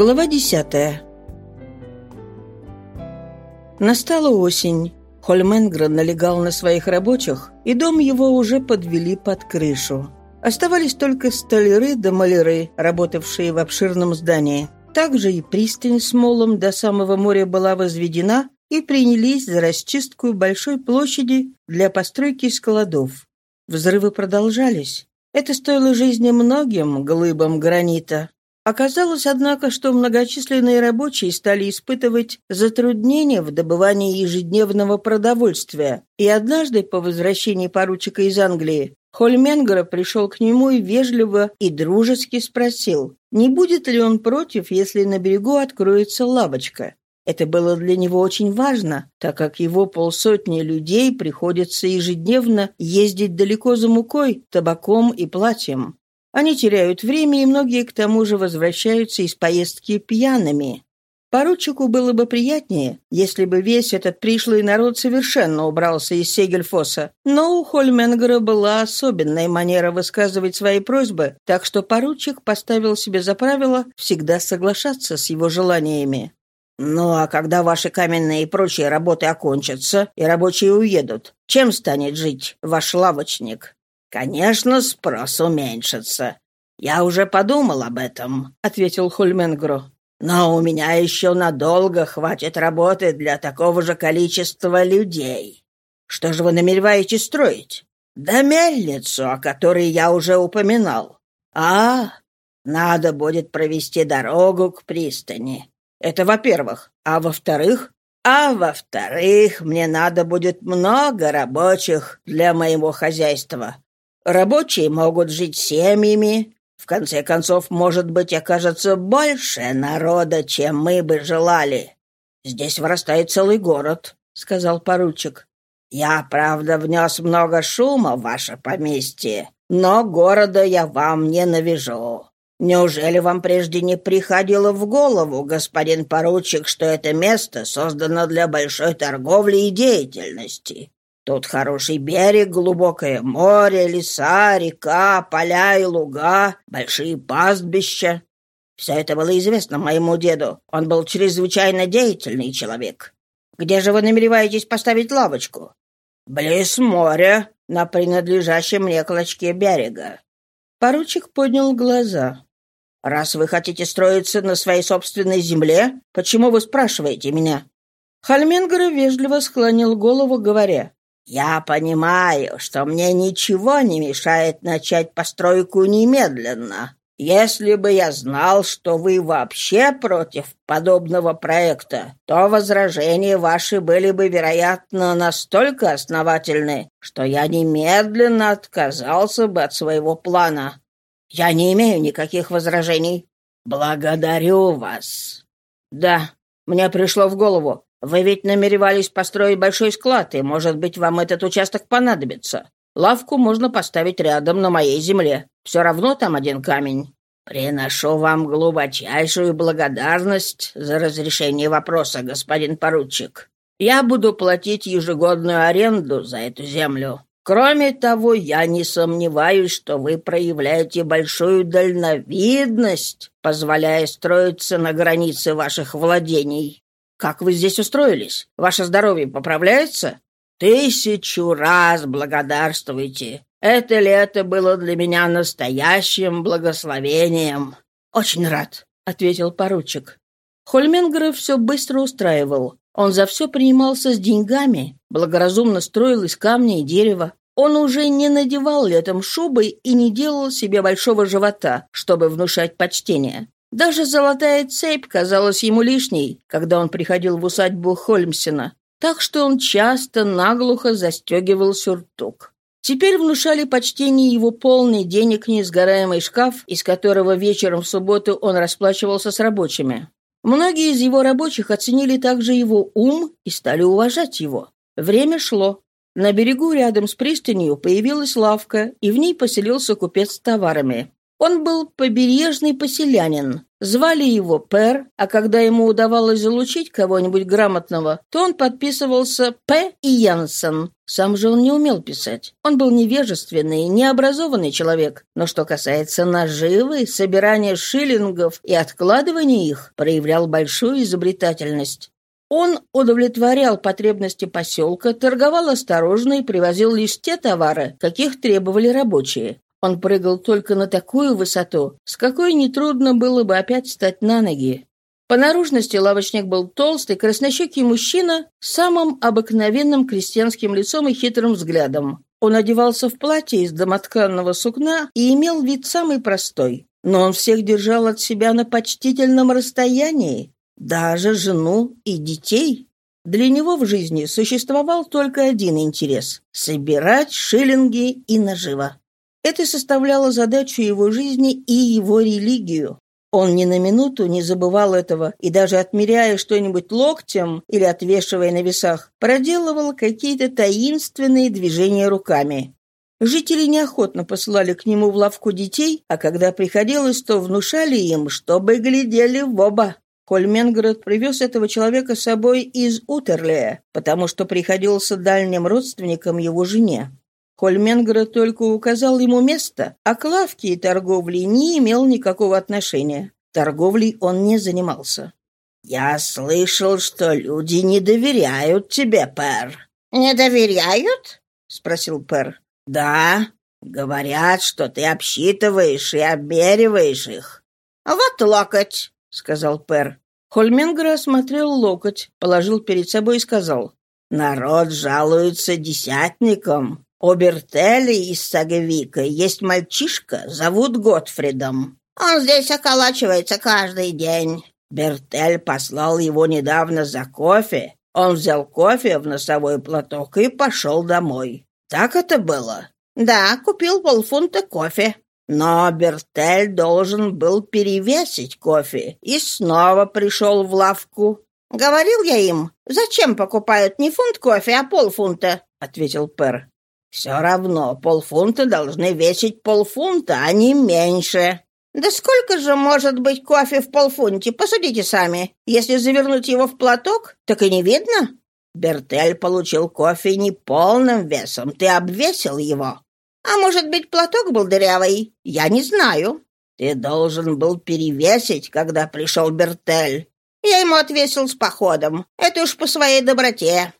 Глава десятая. Настала осень. Хольменгрен налегал на своих рабочих, и дом его уже подвели под крышу. Оставались только столяры да маляры, работавшие в обширном здании. Также и пристань с молом до самого моря была возведена и принялись за расчистку большой площади для постройки складов. Взрывы продолжались. Это стоило жизни многим глыбам гранита. Оказалось, однако, что многочисленные рабочие стали испытывать затруднения в добывании ежедневного продовольствия, и однажды по возвращении поручика из Англии Хольменгера пришел к нему и вежливо и дружески спросил, не будет ли он против, если на берегу откроется лавочка. Это было для него очень важно, так как его полсотни людей приходится ежедневно ездить далеко за мукой, табаком и платьем. Они теряют время, и многие к тому же возвращаются из поездки пьяными. Поручику было бы приятнее, если бы весь этот пришлый народ совершенно убрался из Сегельфоса. Но у Хольменгера была особенная манера высказывать свои просьбы, так что поручик поставил себе за правило всегда соглашаться с его желаниями. «Ну а когда ваши каменные и прочие работы окончатся, и рабочие уедут, чем станет жить ваш лавочник?» «Конечно, спрос уменьшится. Я уже подумал об этом», — ответил Хульменгро. «Но у меня еще надолго хватит работы для такого же количества людей. Что же вы намереваетесь строить?» «Да мельницу, о которой я уже упоминал. А, надо будет провести дорогу к пристани. Это во-первых. А во-вторых, а во-вторых, мне надо будет много рабочих для моего хозяйства. Рабочие могут жить семьями. В конце концов, может быть, окажется больше народа, чем мы бы желали. Здесь вырастает целый город, — сказал поручик. Я, правда, внес много шума в ваше поместье, но города я вам не навяжу. Неужели вам прежде не приходило в голову, господин поручик, что это место создано для большой торговли и деятельности? Тут хороший берег, глубокое море, леса, река, поля и луга, большие пастбища. Все это было известно моему деду. Он был чрезвычайно деятельный человек. Где же вы намереваетесь поставить лавочку? Близ моря, на принадлежащем мне клочке берега. Поручик поднял глаза. «Раз вы хотите строиться на своей собственной земле, почему вы спрашиваете меня?» Хальменгер вежливо склонил голову, говоря, я понимаю, что мне ничего не мешает начать постройку немедленно. Если бы я знал, что вы вообще против подобного проекта, то возражения ваши были бы, вероятно, настолько основательны, что я немедленно отказался бы от своего плана. Я не имею никаких возражений. Благодарю вас. Да, мне пришло в голову. Вы ведь намеревались построить большой склад, и, может быть, вам этот участок понадобится. Лавку можно поставить рядом на моей земле. Все равно там один камень. Приношу вам глубочайшую благодарность за разрешение вопроса, господин поручик. Я буду платить ежегодную аренду за эту землю. Кроме того, я не сомневаюсь, что вы проявляете большую дальновидность, позволяя строиться на границе ваших владений. Как вы здесь устроились? Ваше здоровье поправляется? Тысячу раз благодарствуйте. Это лето было для меня настоящим благословением. Очень рад, ответил поручик. Хольменгера все быстро устраивал. Он за все принимался с деньгами, благоразумно строил из камня и дерева. Он уже не надевал летом шубы и не делал себе большого живота, чтобы внушать почтение. Даже золотая цепь казалась ему лишней, когда он приходил в усадьбу Хольмсена, так что он часто наглухо застегивал сюртук. Теперь внушали почтение его полный денег несгораемый шкаф, из которого вечером в субботу он расплачивался с рабочими. Многие из его рабочих оценили также его ум и стали уважать его. Время шло. На берегу рядом с пристанью появилась лавка, и в ней поселился купец с товарами. Он был побережный поселянин. Звали его Пер, а когда ему удавалось залучить кого-нибудь грамотного, то он подписывался П. и Янсен. Сам же он не умел писать. Он был невежественный, необразованный человек. Но что касается наживы, собирания шиллингов и откладывания их, проявлял большую изобретательность. Он удовлетворял потребности поселка, торговал осторожно и привозил лишь те товары, каких требовали рабочие. Он прыгал только на такую высоту, с какой нетрудно было бы опять встать на ноги. По наружности лавочник был толстый, краснощекий мужчина с самым обыкновенным крестьянским лицом и хитрым взглядом. Он одевался в платье из домотканного сукна и имел вид самый простой. Но он всех держал от себя на почтительном расстоянии, даже жену и детей. Для него в жизни существовал только один интерес – собирать шиллинги и наживо. Это составляло задачу его жизни и его религию. Он ни на минуту не забывал этого и даже отмеряя что-нибудь локтем или отвешивая на весах, проделывал какие-то таинственные движения руками. Жители неохотно посылали к нему в лавку детей, а когда приходилось, то внушали им, чтобы глядели в оба. Хольменград привез этого человека с собой из Утерлея, потому что приходился дальним родственником его жене. Хольменгра только указал ему место, а к лавке и торговле не имел никакого отношения. Торговлей он не занимался. «Я слышал, что люди не доверяют тебе, Пер». «Не доверяют?» — спросил Пер. «Да. Говорят, что ты обсчитываешь и обмериваешь их». «Вот локоть», — сказал Пер. Хольменгер осмотрел локоть, положил перед собой и сказал. «Народ жалуется десятникам. У Бертели из Сагавика есть мальчишка, зовут Готфридом. Он здесь околачивается каждый день. Бертель послал его недавно за кофе. Он взял кофе в носовой платок и пошел домой. Так это было? Да, купил полфунта кофе. Но Бертель должен был перевесить кофе и снова пришел в лавку. «Говорил я им, зачем покупают не фунт кофе, а полфунта?» — ответил Пер. Все равно полфунта должны весить полфунта, а не меньше. Да сколько же может быть кофе в полфунте? Посудите сами. Если завернуть его в платок, так и не видно. Бертель получил кофе не полным весом, ты обвесил его. А может быть, платок был дырявый? Я не знаю. Ты должен был перевесить, когда пришел Бертель. Я ему отвесил с походом. Это уж по своей доброте.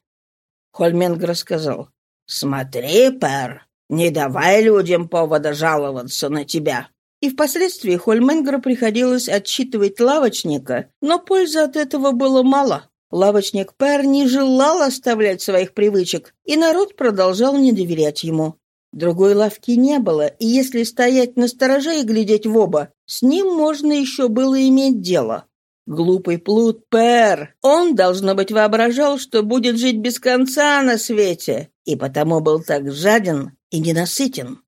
Хольменг рассказал. «Смотри, Пер, не давай людям повода жаловаться на тебя». И впоследствии Хольменгеру приходилось отчитывать лавочника, но пользы от этого было мало. Лавочник Пер не желал оставлять своих привычек, и народ продолжал не доверять ему. Другой лавки не было, и если стоять на стороже и глядеть в оба, с ним можно еще было иметь дело. Глупый плут Пер. Он, должно быть, воображал, что будет жить без конца на свете, и потому был так жаден и ненасытен.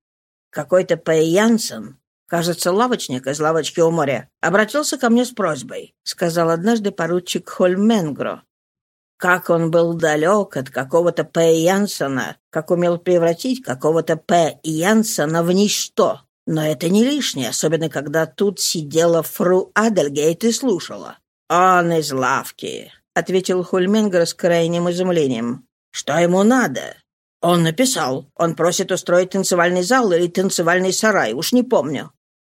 Какой-то Пэй Янсен, кажется, лавочник из лавочки у моря, обратился ко мне с просьбой, сказал однажды поручик Хольменгро. Как он был далек от какого-то П. Янсена, как умел превратить какого-то П. Янсена в ничто. Но это не лишнее, особенно когда тут сидела фру Адельгейт и слушала. «Он из лавки», — ответил Хульменгер с крайним изумлением. «Что ему надо?» «Он написал. Он просит устроить танцевальный зал или танцевальный сарай, уж не помню».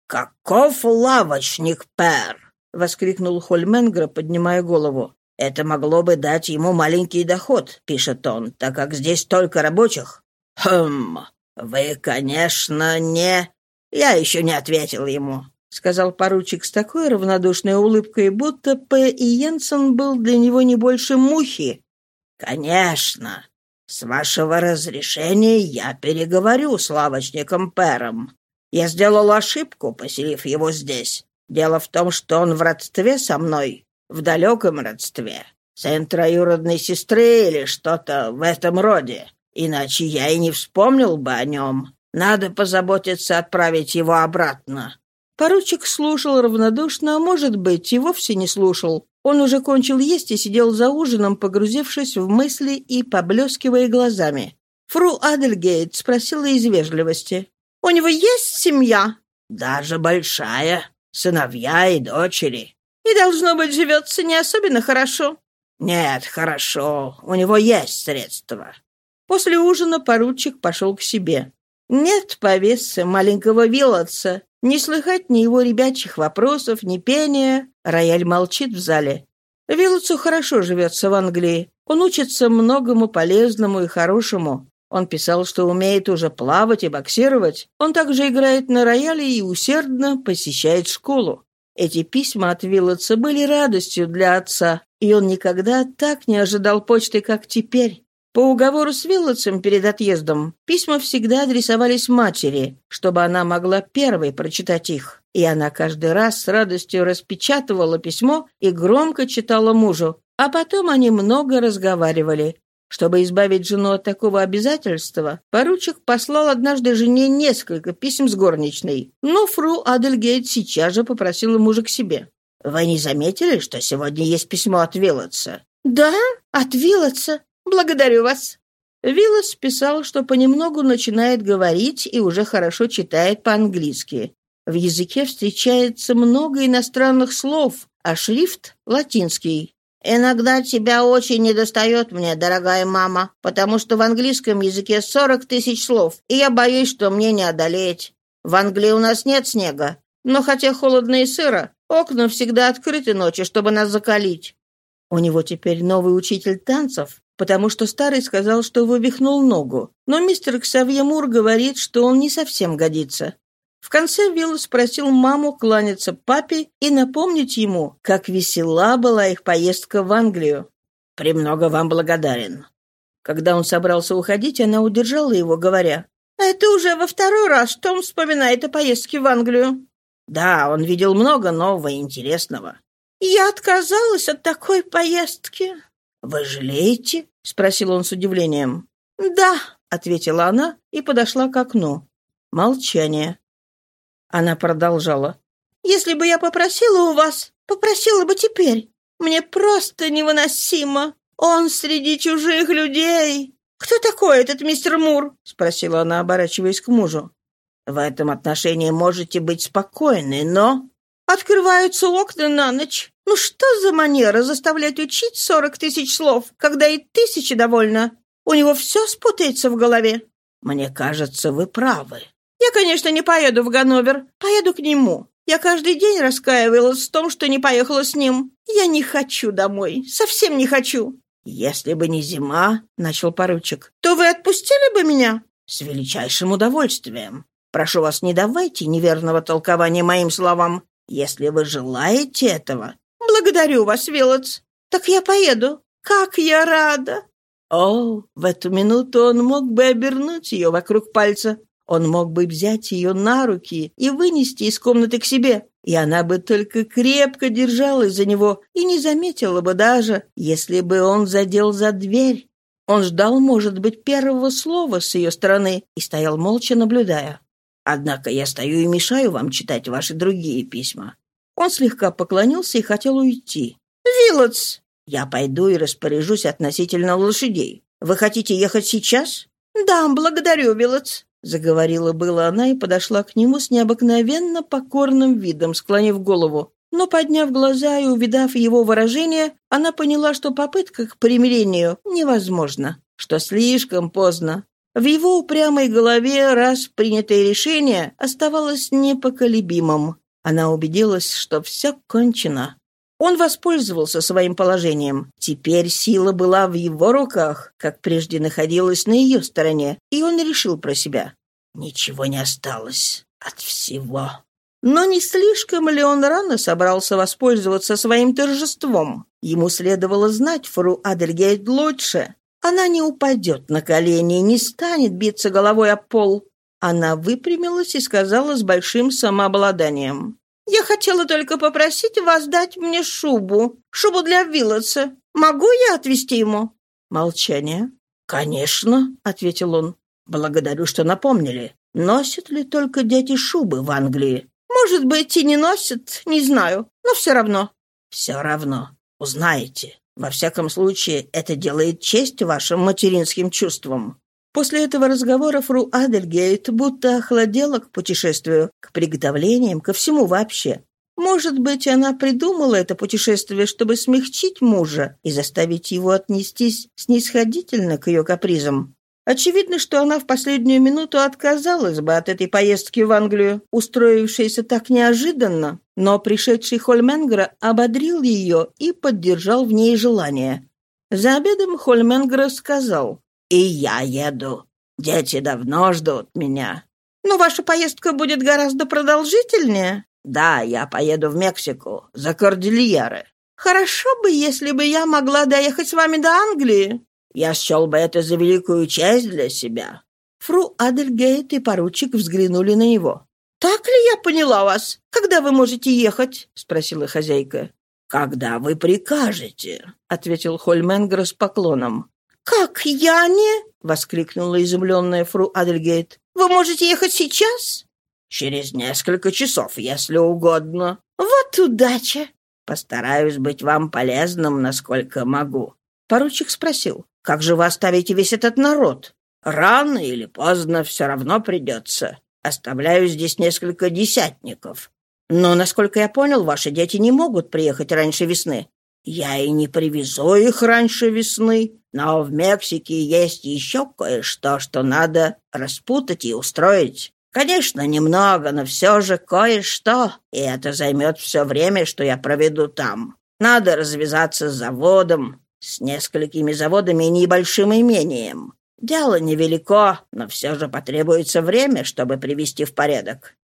«Каков лавочник, Пер!» — воскликнул Хольменгер, поднимая голову. «Это могло бы дать ему маленький доход», — пишет он, «так как здесь столько рабочих». «Хм, вы, конечно, не...» «Я еще не ответил ему», — сказал поручик с такой равнодушной улыбкой, будто П. и Йенсен был для него не больше мухи. «Конечно. С вашего разрешения я переговорю с лавочником Пером. Я сделал ошибку, поселив его здесь. Дело в том, что он в родстве со мной, в далеком родстве. Сын троюродной сестры или что-то в этом роде. Иначе я и не вспомнил бы о нем. Надо позаботиться отправить его обратно». Поручик слушал равнодушно, а, может быть, и вовсе не слушал. Он уже кончил есть и сидел за ужином, погрузившись в мысли и поблескивая глазами. Фру Адельгейт спросила из вежливости. «У него есть семья?» Даже большая. Сыновья и дочери. И, должно быть, живется не особенно хорошо. Нет, хорошо. У него есть средства. После ужина поручик пошел к себе. Нет повесы маленького Вилотса. Не слыхать ни его ребячих вопросов, ни пения. Рояль молчит в зале. Вилотсу хорошо живется в Англии. Он учится многому полезному и хорошему. Он писал, что умеет уже плавать и боксировать. Он также играет на рояле и усердно посещает школу. Эти письма от Виллотса были радостью для отца, и он никогда так не ожидал почты, как теперь. По уговору с Виллотсом перед отъездом письма всегда адресовались матери, чтобы она могла первой прочитать их. И она каждый раз с радостью распечатывала письмо и громко читала мужу, а потом они много разговаривали. Чтобы избавить жену от такого обязательства, поручик послал однажды жене несколько писем с горничной. Но фру Адельгейт сейчас же попросила мужа к себе. «Вы не заметили, что сегодня есть письмо от Виллотса?» «Да, от Виллотса. Благодарю вас». Виллос писал, что понемногу начинает говорить и уже хорошо читает по-английски. В языке встречается много иностранных слов, а шрифт — латинский. «Иногда тебя очень недостает мне, дорогая мама, потому что в английском языке сорок тысяч слов, и я боюсь, что мне не одолеть. В Англии у нас нет снега, но хотя холодно и сыро, окна всегда открыты ночью, чтобы нас закалить». У него теперь новый учитель танцев, потому что старый сказал, что вывихнул ногу. Но мистер Ксавье Мур говорит, что он не совсем годится. В конце Вилл спросил маму кланяться папе и напомнить ему, как весела была их поездка в Англию. «Премного вам благодарен». Когда он собрался уходить, она удержала его, говоря, «Это уже во второй раз, что он вспоминает о поездке в Англию». «Да, он видел много нового и интересного». «Я отказалась от такой поездки», «Вы жалеете?» — спросил он с удивлением. «Да», — ответила она и подошла к окну. Молчание. Она продолжала. «Если бы я попросила у вас, попросила бы теперь. Мне просто невыносимо. Он среди чужих людей. Кто такой этот мистер Мур?» — спросила она, оборачиваясь к мужу. «В этом отношении можете быть спокойны, но...» «Открываются окна на ночь. Ну что за манера заставлять учить сорок тысяч слов, когда и тысячи довольно? У него все спутается в голове. Мне кажется, вы правы. Я, конечно, не поеду в Ганновер. Поеду к нему. Я каждый день раскаивалась в том, что не поехала с ним. Я не хочу домой. Совсем не хочу. «Если бы не зима», — начал поручик, — «то вы отпустили бы меня?» «С величайшим удовольствием. Прошу вас, не давайте неверного толкования моим словам. Если вы желаете этого, «Благодарю вас, Вилотс. Так я поеду. Как я рада!» О, в эту минуту он мог бы обернуть ее вокруг пальца. Он мог бы взять ее на руки и вынести из комнаты к себе, и она бы только крепко держалась за него и не заметила бы даже, если бы он задел за дверь. Он ждал, может быть, первого слова с ее стороны и стоял молча, наблюдая. «Однако я стою и мешаю вам читать ваши другие письма. Он слегка поклонился и хотел уйти. «Вилотс!» «Я пойду и распоряжусь относительно лошадей. Вы хотите ехать сейчас?» «Да, благодарю, Вилотс», — заговорила была она и подошла к нему с необыкновенно покорным видом, склонив голову. Но, подняв глаза и увидав его выражение, она поняла, что попытка к примирению невозможна, что слишком поздно. В его упрямой голове раз принятое решение оставалось непоколебимым. Она убедилась, что все кончено. Он воспользовался своим положением. Теперь сила была в его руках, как прежде находилась на ее стороне, и он решил про себя. Ничего не осталось от всего. Но не слишком ли он рано собрался воспользоваться своим торжеством? Ему следовало знать фру Адельгейт лучше. Она не упадет на колени не станет биться головой об пол. Она выпрямилась и сказала с большим самообладанием. «Я хотела только попросить вас дать мне шубу, шубу для Виллотса. Могу я отвезти ему?» Молчание. «Конечно», — ответил он. «Благодарю, что напомнили. Носят ли только дети шубы в Англии?» «Может быть, и не носят, не знаю, но все равно». «Все равно. Узнаете. Во всяком случае, это делает честь вашим материнским чувствам. После этого разговора фру Адельгейт будто охладела к путешествию, к приготовлениям, ко всему вообще. Может быть, она придумала это путешествие, чтобы смягчить мужа и заставить его отнестись снисходительно к ее капризам. Очевидно, что она в последнюю минуту отказалась бы от этой поездки в Англию, устроившейся так неожиданно, но пришедший Хольменгра ободрил ее и поддержал в ней желание. За обедом Хольменгра сказал «И я еду. Дети давно ждут меня». «Но ваша поездка будет гораздо продолжительнее». «Да, я поеду в Мексику, за Кордильеры». «Хорошо бы, если бы я могла доехать с вами до Англии». «Я счел бы это за великую честь для себя». Фру Адельгейт и поручик взглянули на него. «Так ли я поняла вас? Когда вы можете ехать?» — спросила хозяйка. «Когда вы прикажете», — ответил Хольменгер с поклоном. «Как я не?» — воскликнула изумленная фру Адельгейт. «Вы можете ехать сейчас?» Через несколько часов, если угодно. Вот удача. Постараюсь быть вам полезным, насколько могу. Поручик спросил, как же вы оставите весь этот народ? Рано или поздно все равно придется. Оставляю здесь несколько десятников. Но, насколько я понял, ваши дети не могут приехать раньше весны. Я и не привезу их раньше весны, но в Мексике есть еще кое-что, что надо распутать и устроить. Конечно, немного, но все же кое-что, и это займет все время, что я проведу там. Надо развязаться с заводом, с несколькими заводами и небольшим имением. Дело невелико, но все же потребуется время, чтобы привести в порядок.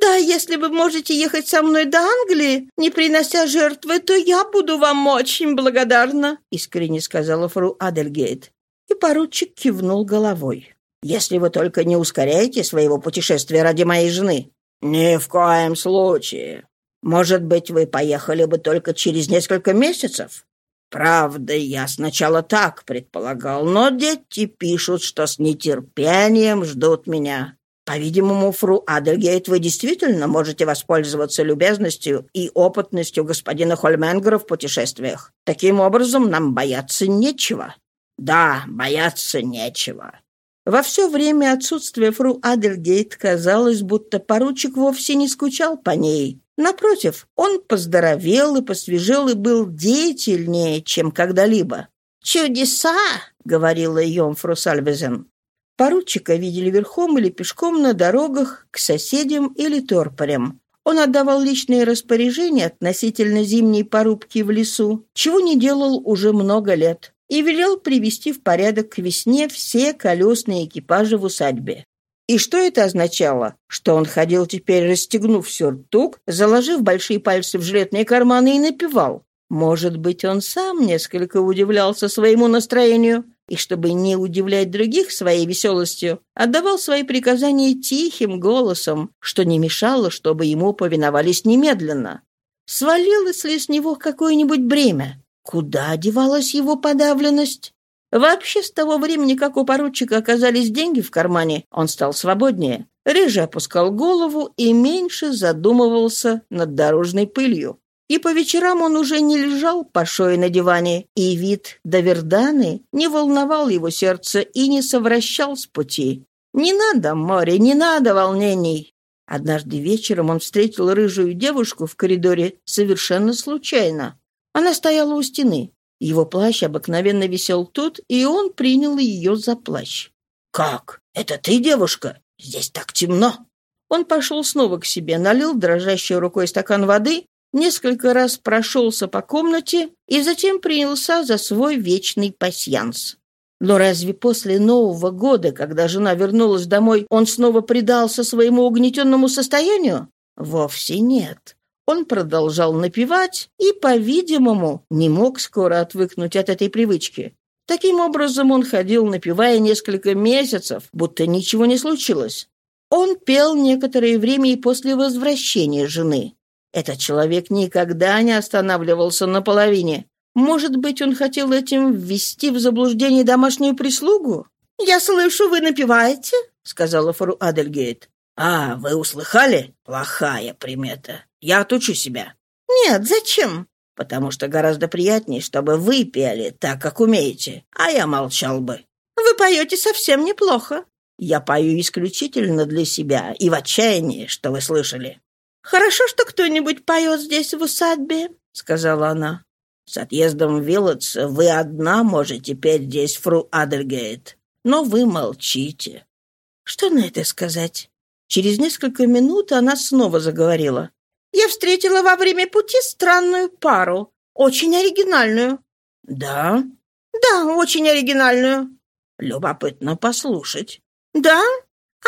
«Да, если вы можете ехать со мной до Англии, не принося жертвы, то я буду вам очень благодарна», — искренне сказала фру Адельгейт. И поручик кивнул головой если вы только не ускоряете своего путешествия ради моей жены». «Ни в коем случае. Может быть, вы поехали бы только через несколько месяцев?» «Правда, я сначала так предполагал, но дети пишут, что с нетерпением ждут меня. По-видимому, фру Адельгейт, вы действительно можете воспользоваться любезностью и опытностью господина Хольменгера в путешествиях. Таким образом, нам бояться нечего». «Да, бояться нечего. Во все время отсутствия фру Адельгейт казалось, будто поручик вовсе не скучал по ней. Напротив, он поздоровел и посвежел и был деятельнее, чем когда-либо. «Чудеса!» — говорила Йомфру Сальвезен. Поручика видели верхом или пешком на дорогах к соседям или торпорям. Он отдавал личные распоряжения относительно зимней порубки в лесу, чего не делал уже много лет и велел привести в порядок к весне все колесные экипажи в усадьбе. И что это означало? Что он ходил теперь, расстегнув сюртук, заложив большие пальцы в жилетные карманы и напевал. Может быть, он сам несколько удивлялся своему настроению, и, чтобы не удивлять других своей веселостью, отдавал свои приказания тихим голосом, что не мешало, чтобы ему повиновались немедленно. Свалилось ли с него какое-нибудь бремя? Куда девалась его подавленность? Вообще, с того времени, как у поручика оказались деньги в кармане, он стал свободнее, реже опускал голову и меньше задумывался над дорожной пылью. И по вечерам он уже не лежал по шее на диване, и вид Даверданы не волновал его сердце и не совращал с пути. Не надо море, не надо волнений. Однажды вечером он встретил рыжую девушку в коридоре совершенно случайно. Она стояла у стены. Его плащ обыкновенно висел тут, и он принял ее за плащ. «Как? Это ты, девушка? Здесь так темно!» Он пошел снова к себе, налил дрожащей рукой стакан воды, несколько раз прошелся по комнате и затем принялся за свой вечный пасьянс. Но разве после Нового года, когда жена вернулась домой, он снова предался своему угнетенному состоянию? Вовсе нет. Он продолжал напевать и, по-видимому, не мог скоро отвыкнуть от этой привычки. Таким образом, он ходил, напевая несколько месяцев, будто ничего не случилось. Он пел некоторое время и после возвращения жены. Этот человек никогда не останавливался на половине. Может быть, он хотел этим ввести в заблуждение домашнюю прислугу? «Я слышу, вы напеваете?» — сказала фру Адельгейт. «А, вы услыхали? Плохая примета. Я отучу себя». «Нет, зачем?» «Потому что гораздо приятнее, чтобы вы пели так, как умеете, а я молчал бы». «Вы поете совсем неплохо». «Я пою исключительно для себя и в отчаянии, что вы слышали». «Хорошо, что кто-нибудь поет здесь в усадьбе», — сказала она. «С отъездом в Виллотс вы одна можете петь здесь, фру Адельгейт, но вы молчите». «Что на это сказать?» Через несколько минут она снова заговорила. «Я встретила во время пути странную пару, очень оригинальную». «Да?» «Да, очень оригинальную». «Любопытно послушать». «Да,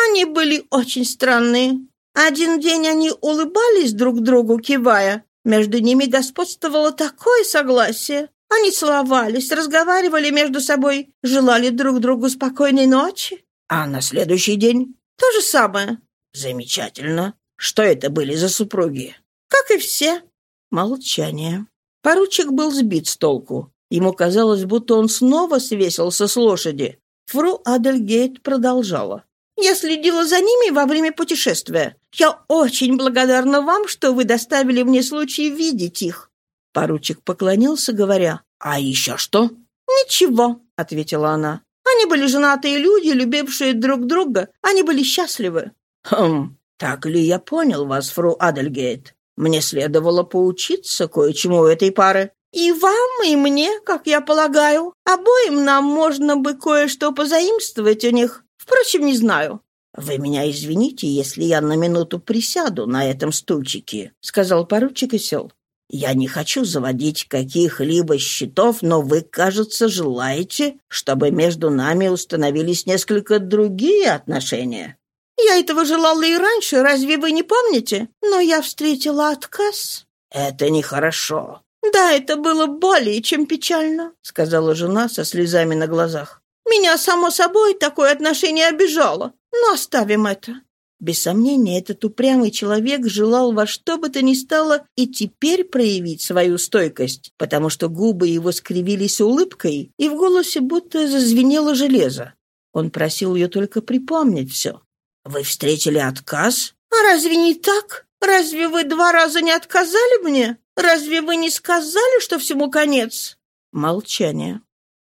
они были очень странные. Один день они улыбались друг другу, кивая. Между ними господствовало такое согласие. Они целовались, разговаривали между собой, желали друг другу спокойной ночи. А на следующий день? То же самое. Замечательно. Что это были за супруги? Как и все. Молчание. Поручик был сбит с толку. Ему казалось, будто он снова свесился с лошади. Фру Адельгейт продолжала. «Я следила за ними во время путешествия. Я очень благодарна вам, что вы доставили мне случай видеть их». Поручик поклонился, говоря, «А еще что?» «Ничего», — ответила она. Они были женатые люди, любившие друг друга. Они были счастливы». «Хм, так ли я понял вас, фру Адельгейт? Мне следовало поучиться кое-чему у этой пары». «И вам, и мне, как я полагаю. Обоим нам можно бы кое-что позаимствовать у них. Впрочем, не знаю». «Вы меня извините, если я на минуту присяду на этом стульчике», — сказал поручик и сел. Я не хочу заводить каких-либо счетов, но вы, кажется, желаете, чтобы между нами установились несколько другие отношения». «Я этого желала и раньше, разве вы не помните? Но я встретила отказ». «Это нехорошо». «Да, это было более чем печально», — сказала жена со слезами на глазах. «Меня, само собой, такое отношение обижало. Но оставим это. Без сомнения, этот упрямый человек желал во что бы то ни стало и теперь проявить свою стойкость, потому что губы его скривились улыбкой, и в голосе будто зазвенело железо. Он просил ее только припомнить все. «Вы встретили отказ?» «А разве не так? Разве вы два раза не отказали мне? Разве вы не сказали, что всему конец?» Молчание.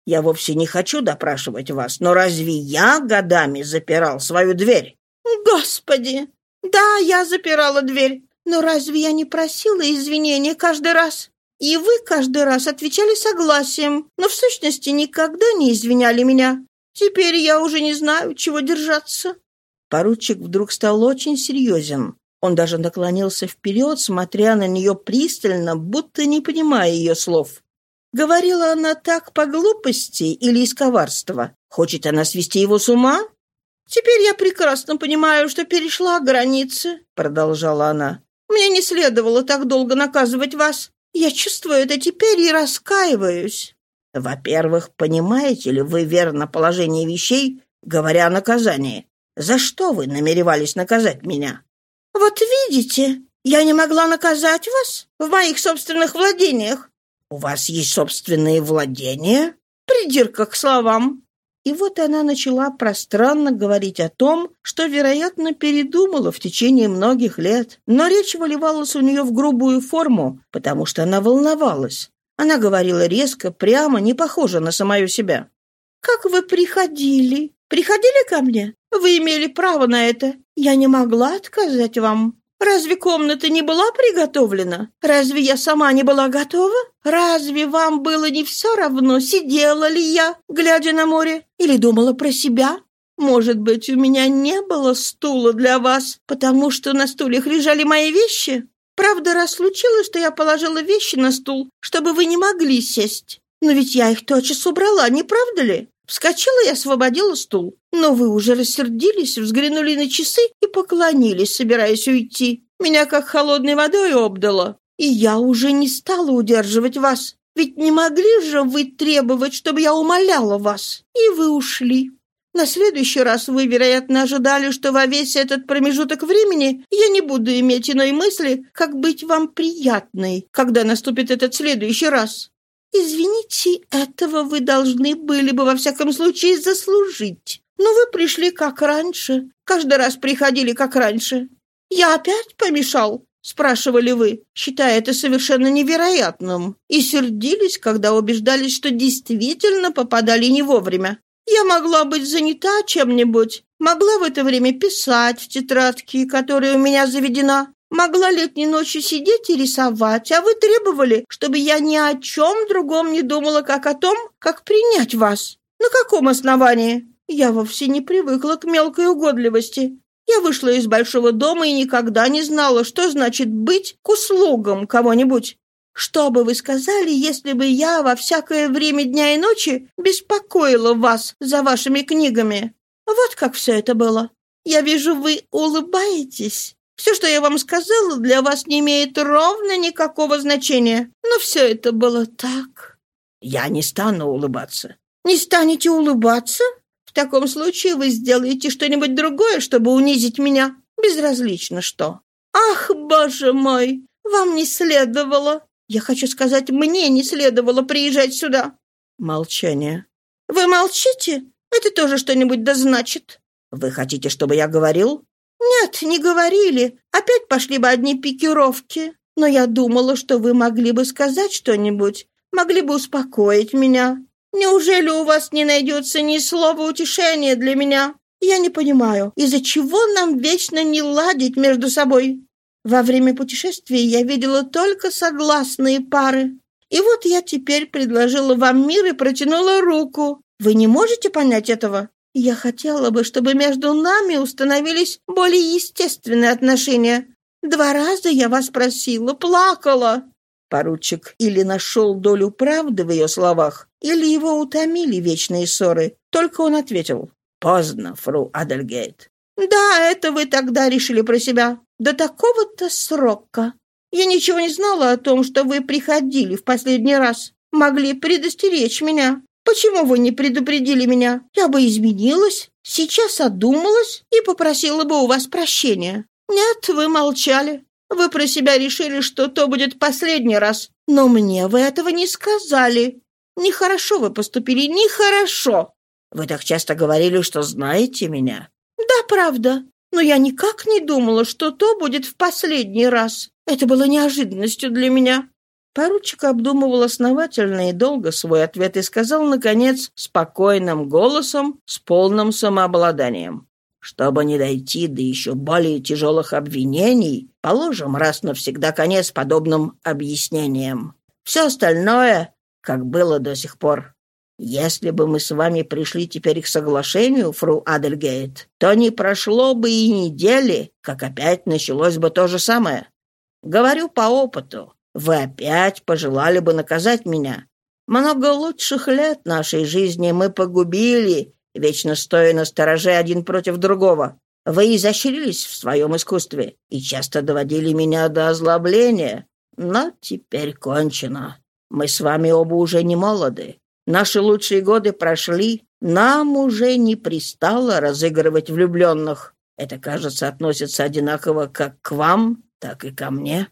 «Я вовсе не хочу допрашивать вас, но разве я годами запирал свою дверь?» «Господи! Да, я запирала дверь, но разве я не просила извинения каждый раз? И вы каждый раз отвечали согласием, но в сущности никогда не извиняли меня. Теперь я уже не знаю, чего держаться». Поручик вдруг стал очень серьезен. Он даже наклонился вперед, смотря на нее пристально, будто не понимая ее слов. Говорила она так по глупости или из коварства? Хочет она свести его с ума? «Теперь я прекрасно понимаю, что перешла границы», — продолжала она. «Мне не следовало так долго наказывать вас. Я чувствую это теперь и раскаиваюсь». «Во-первых, понимаете ли вы верно положение вещей, говоря о наказании? За что вы намеревались наказать меня?» «Вот видите, я не могла наказать вас в моих собственных владениях». «У вас есть собственные владения?» «Придирка к словам. И вот она начала пространно говорить о том, что, вероятно, передумала в течение многих лет. Но речь выливалась у нее в грубую форму, потому что она волновалась. Она говорила резко, прямо, не похоже на самую себя. «Как вы приходили? Приходили ко мне? Вы имели право на это. Я не могла отказать вам. Разве комната не была приготовлена? Разве я сама не была готова? Разве вам было не все равно, сидела ли я, глядя на море, или думала про себя? Может быть, у меня не было стула для вас, потому что на стульях лежали мои вещи? Правда, раз случилось, что я положила вещи на стул, чтобы вы не могли сесть. Но ведь я их тотчас убрала, не правда ли? Вскочила и освободила стул. Но вы уже рассердились, взглянули на часы и поклонились, собираясь уйти. Меня как холодной водой обдало. И я уже не стала удерживать вас. Ведь не могли же вы требовать, чтобы я умоляла вас. И вы ушли. На следующий раз вы, вероятно, ожидали, что во весь этот промежуток времени я не буду иметь иной мысли, как быть вам приятной, когда наступит этот следующий раз. Извините, этого вы должны были бы во всяком случае заслужить. Но вы пришли как раньше, каждый раз приходили как раньше. Я опять помешал? Спрашивали вы, считая это совершенно невероятным, и сердились, когда убеждались, что действительно попадали не вовремя. Я могла быть занята чем-нибудь, могла в это время писать в тетрадке, которая у меня заведена, могла летней ночью сидеть и рисовать, а вы требовали, чтобы я ни о чем другом не думала, как о том, как принять вас. На каком основании? Я вовсе не привыкла к мелкой угодливости. Я вышла из большого дома и никогда не знала, что значит быть к услугам кого-нибудь. Что бы вы сказали, если бы я во всякое время дня и ночи беспокоила вас за вашими книгами? Вот как все это было. Я вижу, вы улыбаетесь. Все, что я вам сказала, для вас не имеет ровно никакого значения. Но все это было так. Я не стану улыбаться. Не станете улыбаться? В таком случае вы сделаете что-нибудь другое, чтобы унизить меня. Безразлично что. Ах, боже мой, вам не следовало. Я хочу сказать, мне не следовало приезжать сюда. Молчание. Вы молчите? Это тоже что-нибудь да значит. Вы хотите, чтобы я говорил? Нет, не говорили. Опять пошли бы одни пикировки. Но я думала, что вы могли бы сказать что-нибудь, могли бы успокоить меня. Неужели у вас не найдется ни слова утешения для меня? Я не понимаю, из-за чего нам вечно не ладить между собой? Во время путешествия я видела только согласные пары. И вот я теперь предложила вам мир и протянула руку. Вы не можете понять этого? Я хотела бы, чтобы между нами установились более естественные отношения. Два раза я вас просила, плакала. Поручик или нашел долю правды в ее словах, или его утомили вечные ссоры. Только он ответил «Поздно, фру Адельгейт». «Да, это вы тогда решили про себя. До такого-то срока. Я ничего не знала о том, что вы приходили в последний раз. Могли предостеречь меня. Почему вы не предупредили меня? Я бы изменилась, сейчас одумалась и попросила бы у вас прощения. Нет, вы молчали. Вы про себя решили, что то будет последний раз. Но мне вы этого не сказали. Нехорошо вы поступили, нехорошо. Вы так часто говорили, что знаете меня. Да, правда. Но я никак не думала, что то будет в последний раз. Это было неожиданностью для меня. Поручик обдумывал основательно и долго свой ответ и сказал, наконец, спокойным голосом, с полным самообладанием. Чтобы не дойти до еще более тяжелых обвинений, положим раз навсегда конец подобным объяснениям. Все остальное, как было до сих пор. Если бы мы с вами пришли теперь к соглашению, фру Адельгейт, то не прошло бы и недели, как опять началось бы то же самое. Говорю по опыту, вы опять пожелали бы наказать меня. Много лучших лет нашей жизни мы погубили, вечно стоя на стороже один против другого. Вы изощрились в своем искусстве и часто доводили меня до озлобления. Но теперь кончено. Мы с вами оба уже не молоды. Наши лучшие годы прошли. Нам уже не пристало разыгрывать влюбленных. Это, кажется, относится одинаково как к вам, так и ко мне.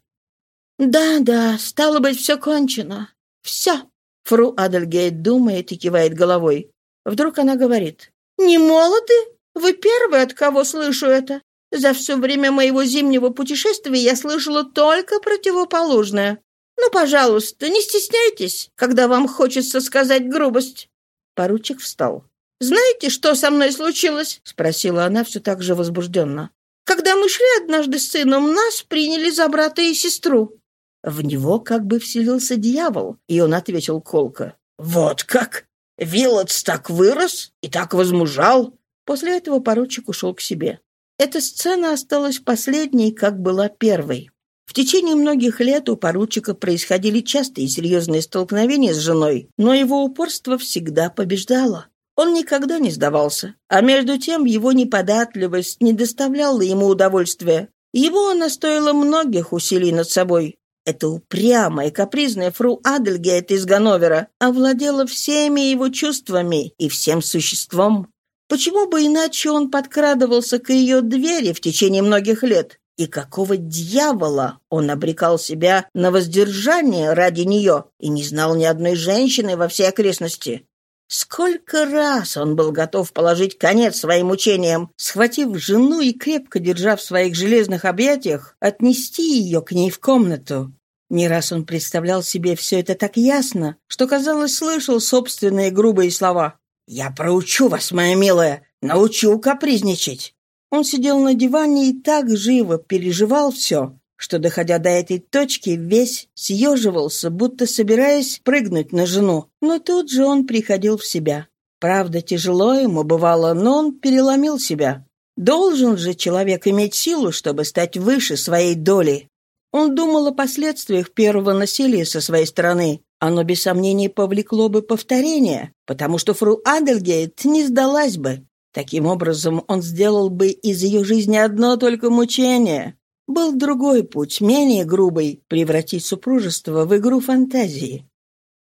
Да, да, стало быть, все кончено. Все. Фру Адельгейт думает и кивает головой. Вдруг она говорит. «Не молоды? Вы первый, от кого слышу это. За все время моего зимнего путешествия я слышала только противоположное. Ну, пожалуйста, не стесняйтесь, когда вам хочется сказать грубость». Поручик встал. «Знаете, что со мной случилось?» — спросила она все так же возбужденно. «Когда мы шли однажды с сыном, нас приняли за брата и сестру». В него как бы вселился дьявол, и он ответил колко. «Вот как! Вилотс так вырос и так возмужал!» После этого поручик ушел к себе. Эта сцена осталась последней, как была первой. В течение многих лет у поручика происходили частые серьезные столкновения с женой, но его упорство всегда побеждало. Он никогда не сдавался, а между тем его неподатливость не доставляла ему удовольствия. Его она стоила многих усилий над собой. Эта упрямая, капризная фру Адельгейт из Ганновера овладела всеми его чувствами и всем существом. Почему бы иначе он подкрадывался к ее двери в течение многих лет? И какого дьявола он обрекал себя на воздержание ради нее и не знал ни одной женщины во всей окрестности? Сколько раз он был готов положить конец своим мучениям, схватив жену и крепко держа в своих железных объятиях, отнести ее к ней в комнату. Не раз он представлял себе все это так ясно, что, казалось, слышал собственные грубые слова. «Я проучу вас, моя милая, научу капризничать». Он сидел на диване и так живо переживал все, что, доходя до этой точки, весь съеживался, будто собираясь прыгнуть на жену. Но тут же он приходил в себя. Правда, тяжело ему бывало, но он переломил себя. Должен же человек иметь силу, чтобы стать выше своей доли. Он думал о последствиях первого насилия со своей стороны. Оно, без сомнений, повлекло бы повторение, потому что фру Адельгейт не сдалась бы. Таким образом, он сделал бы из ее жизни одно только мучение. Был другой путь, менее грубый, превратить супружество в игру фантазии.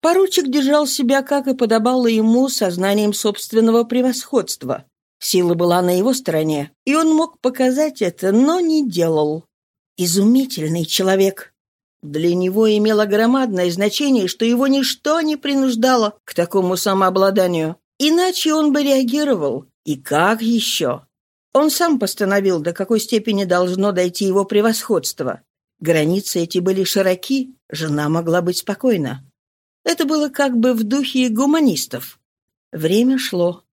Поручик держал себя, как и подобало ему, сознанием собственного превосходства. Сила была на его стороне, и он мог показать это, но не делал. Изумительный человек. Для него имело громадное значение, что его ничто не принуждало к такому самообладанию. Иначе он бы реагировал. И как еще? Он сам постановил, до какой степени должно дойти его превосходство. Границы эти были широки, жена могла быть спокойна. Это было как бы в духе гуманистов. Время шло.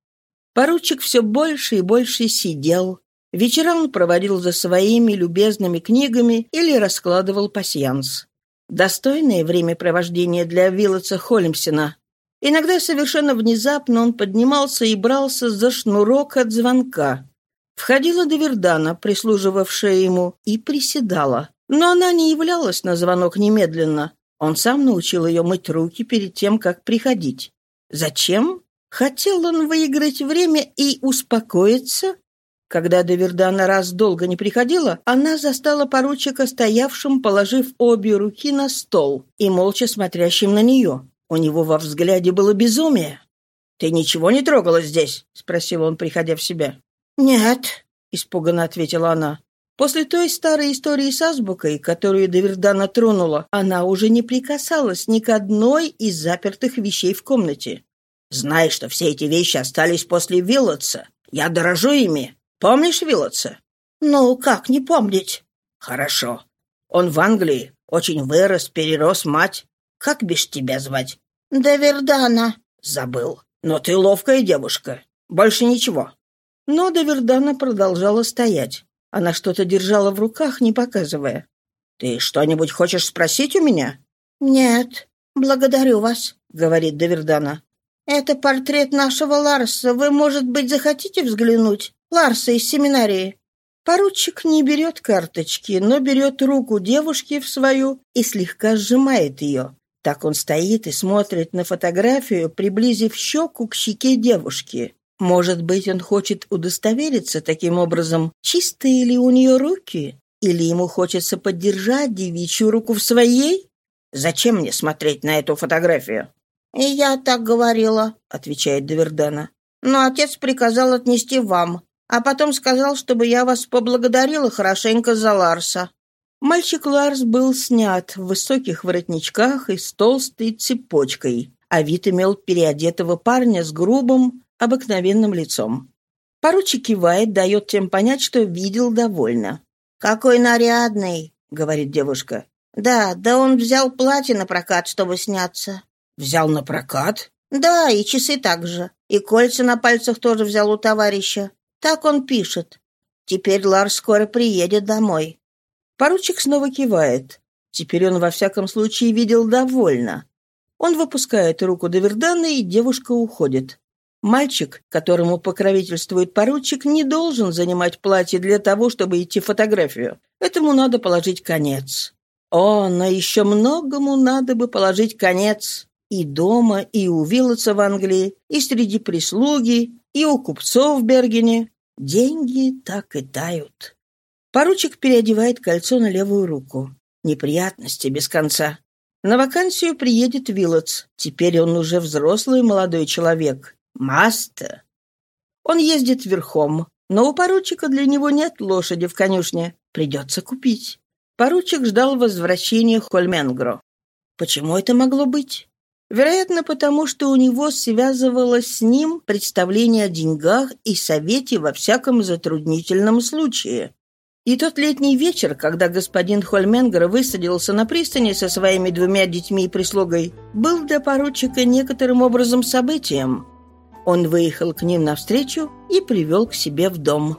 Поручик все больше и больше сидел. Вечера он проводил за своими любезными книгами или раскладывал пасьянс. Достойное времяпровождение для Виллотса Холмсена. Иногда совершенно внезапно он поднимался и брался за шнурок от звонка. Входила Довердана, прислуживавшая ему, и приседала. Но она не являлась на звонок немедленно. Он сам научил ее мыть руки перед тем, как приходить. Зачем? Хотел он выиграть время и успокоиться? Когда Довердана раз долго не приходила, она застала поручика стоявшим, положив обе руки на стол и молча смотрящим на нее. У него во взгляде было безумие. «Ты ничего не трогала здесь?» — спросил он, приходя в себя. «Нет», — испуганно ответила она. После той старой истории с азбукой, которую Довердана тронула, она уже не прикасалась ни к одной из запертых вещей в комнате. «Знай, что все эти вещи остались после Виллотса. Я дорожу ими. Помнишь Виллотса?» «Ну, как не помнить?» «Хорошо. Он в Англии. Очень вырос, перерос мать. Как бишь тебя звать?» «Довердана». «Забыл. Но ты ловкая девушка. Больше ничего. Но Довердана продолжала стоять. Она что-то держала в руках, не показывая. «Ты что-нибудь хочешь спросить у меня?» «Нет, благодарю вас», — говорит Довердана. «Это портрет нашего Ларса. Вы, может быть, захотите взглянуть? Ларса из семинарии». Поручик не берет карточки, но берет руку девушки в свою и слегка сжимает ее. Так он стоит и смотрит на фотографию, приблизив щеку к щеке девушки. Может быть, он хочет удостовериться таким образом, чистые ли у нее руки, или ему хочется поддержать девичью руку в своей? Зачем мне смотреть на эту фотографию? «И я так говорила», — отвечает Довердана. «Но отец приказал отнести вам, а потом сказал, чтобы я вас поблагодарила хорошенько за Ларса». Мальчик Ларс был снят в высоких воротничках и с толстой цепочкой, а вид имел переодетого парня с грубым, обыкновенным лицом. Поручик кивает, дает тем понять, что видел довольно. «Какой нарядный!» — говорит девушка. «Да, да он взял платье на прокат, чтобы сняться». «Взял на прокат?» «Да, и часы также. И кольца на пальцах тоже взял у товарища. Так он пишет. Теперь Ларс скоро приедет домой». Поручик снова кивает. Теперь он во всяком случае видел довольно. Он выпускает руку Довердана, и девушка уходит. Мальчик, которому покровительствует поручик, не должен занимать платье для того, чтобы идти фотографию. Этому надо положить конец. О, но еще многому надо бы положить конец. И дома, и у Виллотса в Англии, и среди прислуги, и у купцов в Бергене. Деньги так и тают. Поручик переодевает кольцо на левую руку. Неприятности без конца. На вакансию приедет Виллотс. Теперь он уже взрослый молодой человек. Маста. Он ездит верхом, но у поручика для него нет лошади в конюшне. Придется купить. Поручик ждал возвращения Хольменгро. Почему это могло быть? Вероятно, потому что у него связывалось с ним представление о деньгах и совете во всяком затруднительном случае. И тот летний вечер, когда господин Хольменгер высадился на пристани со своими двумя детьми и прислугой, был для поручика некоторым образом событием. Он выехал к ним навстречу и привел к себе в дом.